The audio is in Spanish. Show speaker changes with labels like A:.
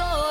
A: sol.